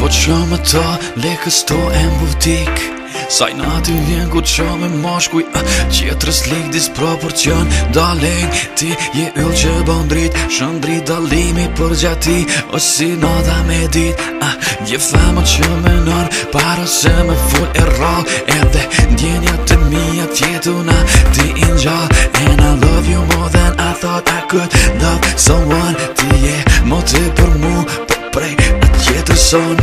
Po të shumë ta, lekës to e mbutik Saj në vjen njën ku të shumë e mashkuj Qetërës lik disproporcion Dalin ti je yllë që bëndrit Shëndri dalimi për gjati O si në me dit a, Je femë që me nën Paro se me full e rall E dhe njënja të mija tjetu na Ti in gjall And I love you more than I thought I could love someone person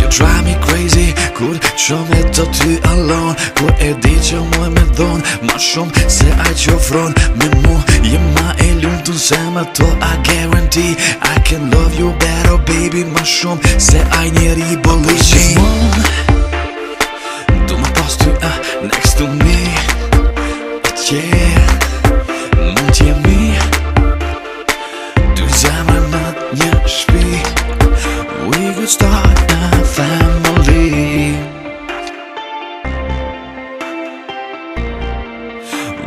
You drive me crazy Kur qëme të ty alone Kur e di që mu e me dhon Ma shumë se a që ofron Me mu jema e lumë të nse me to a guarantee I can love you better baby Ma shumë se a njeri bëllu që mon Du ma pas ty ah, next to me But yeah Mund t'jemi Du zemre më një shpër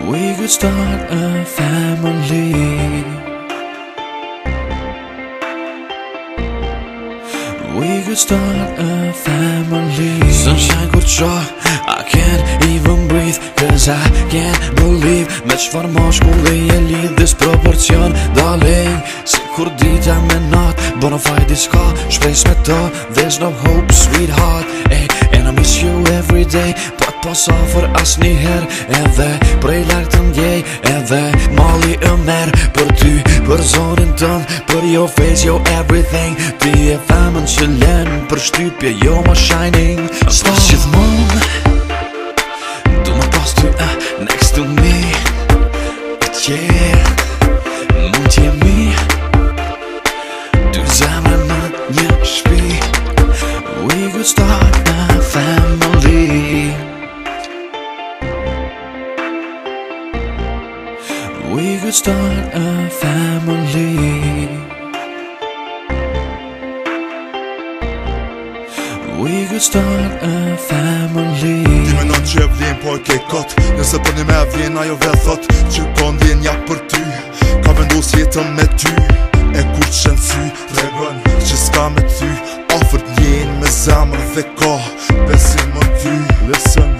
We could start a family We could start a family Sunshine could show I can't even breathe Cause I can't believe Me qëfar ma shkulli e lidh Disproporcion Darling Si kur dita me not Bona fight is ka Shpes me to There's no hope sweetheart Ey, eh, And I miss you every day po sofër as njëher Edhe prej lartë të ndjej Edhe mali e merë Për ty, për zonën tënë Për jo face, jo everything Ti e femën që lenë Për shtypje, jo ma shining Stop Pas që të mund Du pas ty uh, next to me Yeah Mund që jemi Du zemë në një shpi We could start We could start a family We could start a family Ti me nëtë që e vlinë po e ke këtë Nëse për një me e vlinë ajo vë thëtë Që po në vlinë për ty Ka vendu së jetëm me ty E kur që në sy regën Që s'ka me ty Ofërt njën me zemër dhe ka besim më ty Listen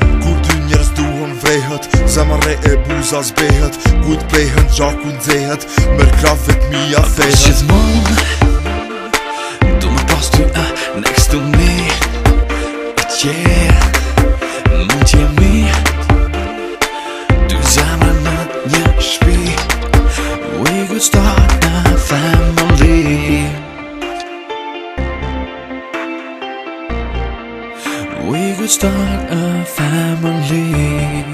zehet Zemarre e buza zbehet Kujt plehen gjaku nxehet Mer krafet mija thehet Shiz mon Du me pas ty uh, next to me But yeah Mund t'jemi Du zemre në një shpi We could start a family We could start a family